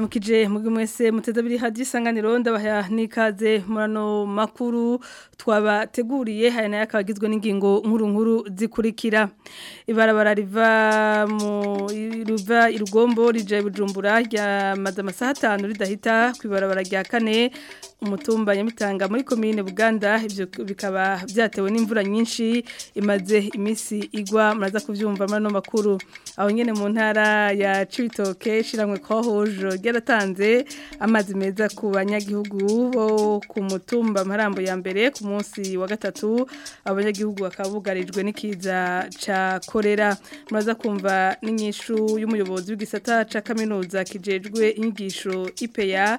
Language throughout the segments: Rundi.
mukije mugi mwese mutetabiri hadi isanganiro ndabaha nikaze murano makuru twabateguriye hari nayo akaba agizwe n'ingingo nkuru nkuru zikurikira ibarabara riva mu riva irugombo rija bujumbura ryamaze amasaha atanu ridahita ku ibarabara rya kane umutumba nyamitanga muri komine buganda ibyo bikaba byatewe n'imvura nyinshi imaze imisi igwa muraza kubyumva murano makuru aho nyine mu ntara ya cibitoke shiramwe kwa hojo yaratanze amazi meza ku banyagihugu bo ku mutumba amarambo ya mbere ku munsi wa gatatu abanyagihugu bakaba n'ikiza cya korera muraza kumva n'inyishu y'umuyobozi w'igisata cya kaminuza kijejwe inyigisho ipeya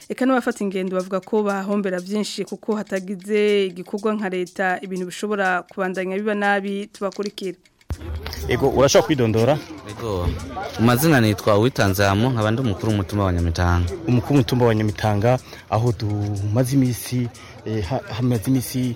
eka n'abafata ingendo bavuga ko bahombera byinshi kuko hatagize igikorwa nka leta ibintu bishobora kubandanya biba nabi tubakurikira ego urashobora kwidondora mazina nitwa witanzamu nkaba ndi umukuru w'umutumba wa nyamitanga umukuru w'umutumba wa nyamitanga aho tumaze iminsi eh, hamaze iminsi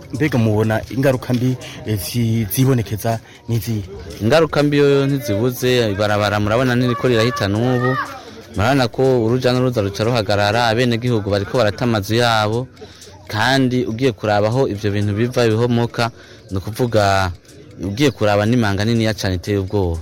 mbega mubona ingaruka mbi eh, zibonekeza n'izihe ingaruka mbi yo ntizibuze ibarabara murabona ko rirahita n'ubu murabona ko urujya n'uruza ruca ruhagarara abenegihugu bari ko barata amazu yabo kandi ugiye kuraba aho ibyo bintu biva bihomoka ni ukuvuga ugiye kuraba n'imanga niniya cyane iteye ubwoba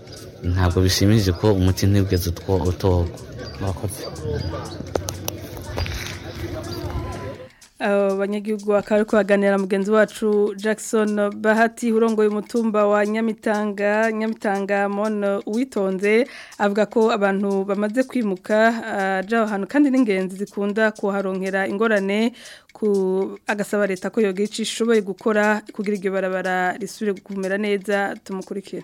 ntabwo bishimije ko umuti ntiwigeze utogwa murakoze abanyagihugu bakaba bari kuhaganira mugenzi wacu jackson bahati urongoye umutumba wa nyamitanga nyamitanga mono uwitonze avuga ko abantu bamaze kwimuka ah, aho hantu kandi n'ingenzi zikunda kuharongera ingorane ku agasaba leta ko yoga ishoboye gukora kugira iryo barabara risubire kumera neza tumukurikire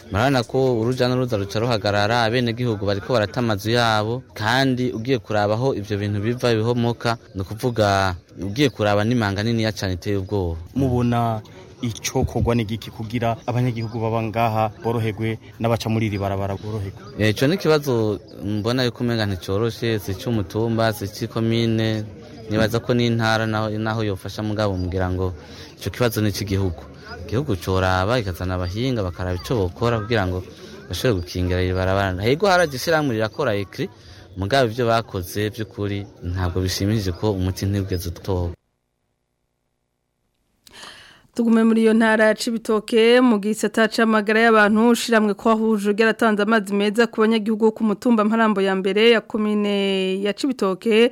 murabona ko urujya n'uruza ruca ruhagarara abenegihugu bariko barata amazu yabo kandi ugiye kurabaho ibyo bintu biva bihomoka ni ukuvuga ugiye kuraba n'imanga niniya cyane iteye ubwoba mubona icyo kugwa n'igiki kugira abanyagihugu baba ngaha borohegwe n'abaca muri iri barabara borohegwe eh, icyo ni ikibazo mbona yuko umenga nticyoroshye si cy’umutumba si icy'ikomine nibaza ko n'intara naho yofasha mugabo mugira ngo icyo kibazo ni icy'igihugu igihugu coraba ikazana abahinga bakaraba ico bokora kugira ngo bashobore gukingira ibarabara hego haraje ishirahamwe rirakora ekiri mugabo ibyo bakoze by'ukuri ntabwo bishimishije ko umuti ntigeze utoba tugume muri iyo ntara ya Cibitoke mu gisata c'amagara y'abantu Shiramwe kwa huje geratanze amazi meza ku banyagihugu ku mutumba mparambo ya mbere ya commune ya Cibitoke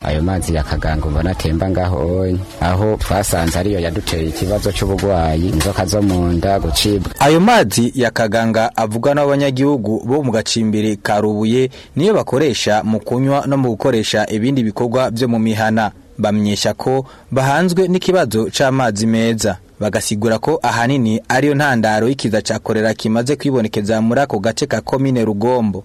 ayo mazi ya kagango mbona atemba ngaho aho twasanze ariyo yaduteye ikibazo cy'uburwayi inzoka zo mu nda gucibwa ayo mazi ya kaganga avuga n'abanyagihugu bo mu gacimbiri ka rubuye niyo bakoresha mu kunywa no mu gukoresha ibindi bikorwa byo mu mihana bamenyesha ko bahanzwe n'ikibazo cy'amazi meza bagasigura ko ahanini ariyo ntandaro y'ikiza cya korera kimaze kwibonekeza muri ako gace ka komine rugombo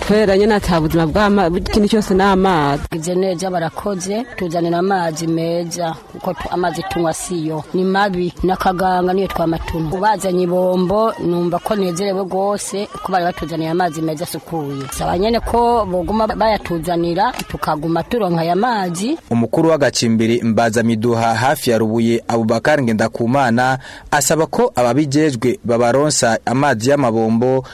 kubera nyine ata buzima bw'amazi ikindi cyose ni amazi ibyo neza barakoze tuzanira amazi meza kuko amazi tunywa siyo ni mabi n'akaganga niyo twamatuma ubazanye ibombo numva ko nezerewe rwose ko bari batuzaniye amazi meza asukuye saba nyine ko boguma bayatuzanira tukaguma turonka aya mazi umukuru w’agakimbiri mbaza miduha hafi ya rubuye abubakar ngendakumana asaba ko ababijejwe babaronsa amazi y'amabombo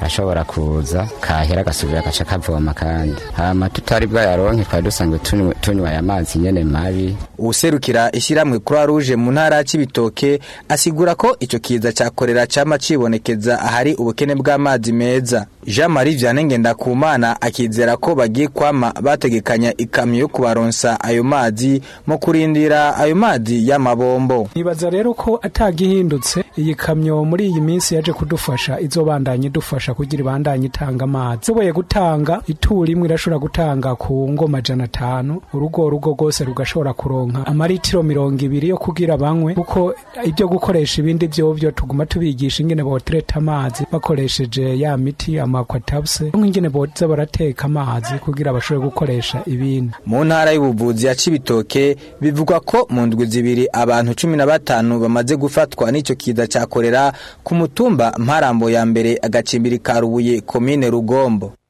ashobora kuza kahera agasubira agaca kavoma kandi hama tutari bwayaronke twari dusanzwe tunywa aya mazi nyene mabi userukira ishyirahamwe croix rouge mu ntara ya asigura ko icyo kiza cyakorera cyama cibonekeza ahari ubukene bw'amazi meza Jean Marie Vianney Ngendakumana akizera ko bagiye kwama bategekanya ikamyo yo kubaronsa ayo mazi mu kurindira ayo mazi y'amabombo nibaza rero ko atagihindutse iyi kamyo muri iyi minsi yaje kudufasha izobandanye idufasha kugira ibandanye itanga amazi zoboye gutanga ituru imwe irashobora gutanga ku ngoma jana atanu urugo rugo rwose rugashobora kuronka amaritiro mirongo ibiri yo kugira banywe kuko ibyo gukoresha ibindi byo byo tuguma tubigisha ingene botereta amazi bakoresheje ya miti amakwatabusi nk'ingene boza barateka amazi kugira bashobore gukoresha ibindi mu ntara y'ubuvuzi ya cibitoke bivugwa ko mu ndwi zibiri abantu cumi na batanu bamaze gufatwa n'icyo kiza cya korera ku mutumba mparambo ya mbere agacimbiri ka rubuye komine rugombo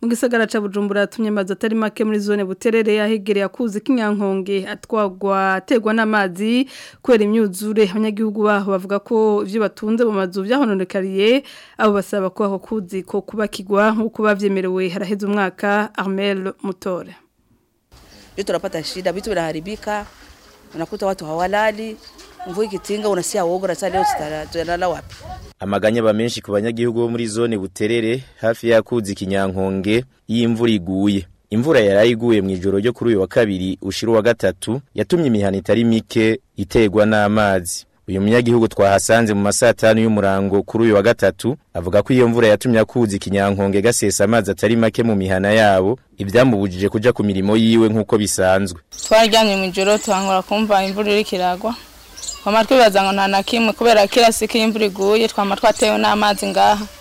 mu gisagara ca Bujumbura yatumye amazi atari make muri zone buterere yahegereye akuzi k'inyankonge atwagwa aterwa n'amazi kubera imyuzure abanyagihugu baho bavuga ko ivyo batunze mu mazu vyahononekariye abo basaba ko ako kuzi ko kubakigwa nk'uko bavyemerewe haraheze umwaka Armel Mutore vitu tunapata shida, vitu vinaharibika, unakuta watu hawalali, mvua ikitinga unasia woga, na leo tutalala wapi? Amaganya ba menshi ku banyagihugu bo muri zone Buterere hafi yakuzi kinyankonge y'imvura iguye. Imvura yaraye mu ijoro ryo kuri uyu wa kabiri ushiro wa gatatu yatumye imihana itari mike itegwa n'amazi. uyu munyagihugu twahasanze mu masaha atanu y'umurango kuri uyu wa gatatu avuga ko iyo mvura yatumye akuzi ikinyankonge gasesa amazi atari make mu mihana yabo ibyamubujije kujya ku mirimo yiwe nk'uko bisanzwe twaryamye mu ijoro tuhangura kumva imvura iri kiragwa twamara twibaza ngo nta na kimwe kubera kirasi ko imvura iguye twamara twatewe n'amazi ngaha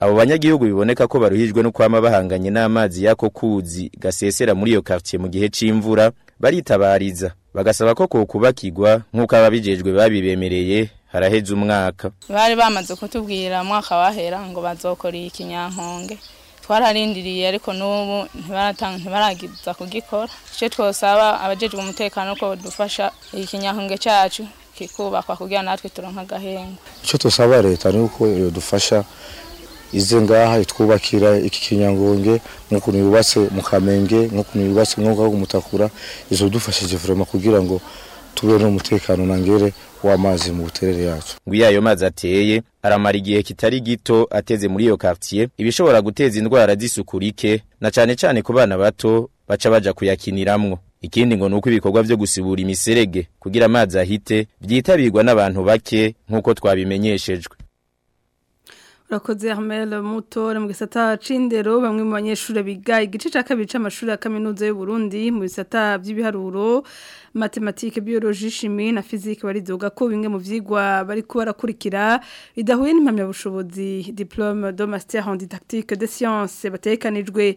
abo banyagihugu biboneka ko baruhijwe no kwama bahanganye n'amazi y'ako kuzi gasesera muri iyo quartier mu gihe cy’imvura baritabariza bagasaba ko kokubakirwa nk'uko ababijejwe babibemereye haraheze umwaka bari bamaze kutubwira mwaka wahera ngo bazokora ikinyankonge twararindiriye ariko n'ubu ntibaragiza kugikora icyo twasaba abajejwe umutekano ko dufasha ikinyahunge cyacu kikubakwa kugira natwe turonka agahengwa icyo dusaba leta ni uko yodufasha ize ngaha itwubakira iki kinyangonge nk'ukuntu yubatse mu kamenge nk'ukuntu yubatse mu mwuga wo kumutakura izodufashije kugira ngo tube n'umutekano nangere w'amazi mu buterere yacu ayo mazi ateye aramara igihe kitari gito ateze muri iyo quartier ibishobora guteza indwara z'isukurike na cyane cyane ku bana bato baca bajya kuyakiniramwo ikindi ngo uko ibikorwa byo gusibura imiserege kugira amazi ahite byitabirwa n'abantu bake nk'uko twabimenyeshejwe urakoze Armel Mutore mu gisata c'indero bamwe mu banyeshure biga igice ca kabiri c'amashuri ya kaminuza y'u Burundi mu bisata by'ibiharuro matematike biologie chimie na physique barizoga ko bimwe mu vyigwa bari ko barakurikira bidahuye n'impamya bushobozi diplome do master en didactique des sciences batekanijwe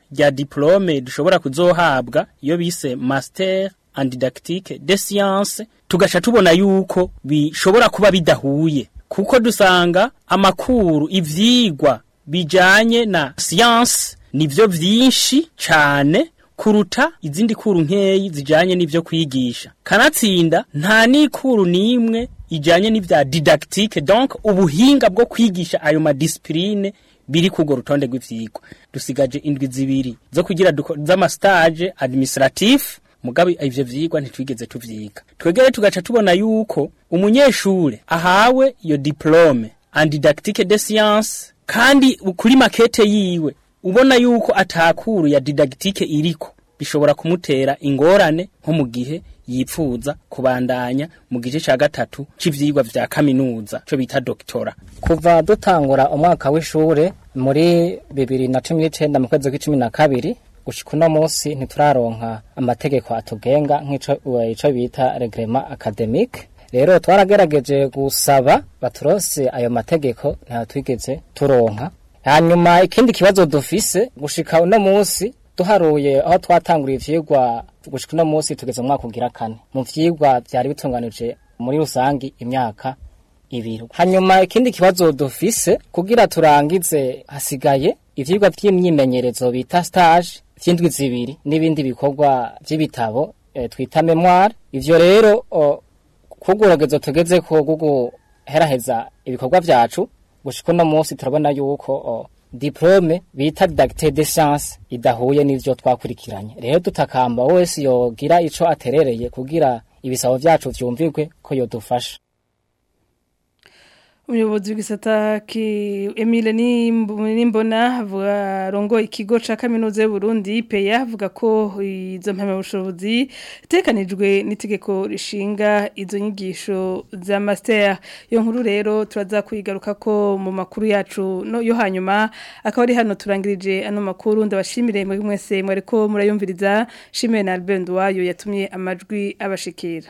ya diplome dushobora kuzohabwa iyo bise master and didactique de science tugasha tubona yuko bishobora kuba bidahuye kuko dusanga amakuru ivyigwa bijanye na science ni vyo vyinshi cyane kuruta izindi kuru nkeyi zijyanye n'ibyo kwigisha kanatsinda nta n'ikuru n'imwe ijyanye n'ibya didactique donc ubuhinga bwo kwigisha ayo madisipurine biri kugo rutonde rw'ibyigwa dusigaje indwi zibiri zo kugira z'amastage administratif mugabe ivyo vyigwa ntitwigeze tuvyiga twegere tugaca tubona yuko umunyeshure ahawe iyo diplome en didactique de science kandi kuri makete yiwe ubona yuko atakuru ya didagitike iriko bishobora kumutera ingorane nko mu gihe yipfuza kubandanya mu gice cya gatatu cy'ibyigwa bya kaminuza cyo bita dogitora kuva dutangura umwaka w’ishure muri bibiri na cumi n'icyenda mu kwezi kw'icumi na kabiri gushyika uno munsi ntituraronka amategeko atugenga nk'icyo bita regrema akademike rero twaragerageje gusaba baturonse ayo mategeko ntabwo twigeze turonka hanyuma ikindi kibazo dufise gushika uno munsi duharuye aho twatanguriye ivyigwa gushika uno munsi tugeze mu mwaka ugira kane mu vyigwa vyari bitunganije muri rusangi imyaka ibiri. hanyuma ikindi kibazo dufise kugira turangize hasigaye ivyigwa vy'imyimenyerezo bita stage vy'indwi zibiri n'ibindi bikorwa vy'ibitabo e, twita memoire ivyo rero kugeragezo tugeze ko gugu ibikorwa vyacu gushika uno munsi turabona yuko diplome bita didacte de science idahuye n'ivyo twakurikiranye rero dutakamba wese yogira ico aterereye kugira ibisabo vyacu vyumvirwe ko yodufasha umuyobozi w'igisata Emile Nimbona avuga rongo ikigo cya kaminuza y'u Burundi peya avuga ko izo mpamyabushobozi tekanijwe n'itegeko rishinga izo nyigisho za master yo nkuru rero turaza kuyigaruka ko mu makuru yacu no yo hanyuma akaba ari hano turangirije ano makuru ndabashimire mwe mwese mwari ko murayumviriza shimwe na Albert yatumye amajwi abashikira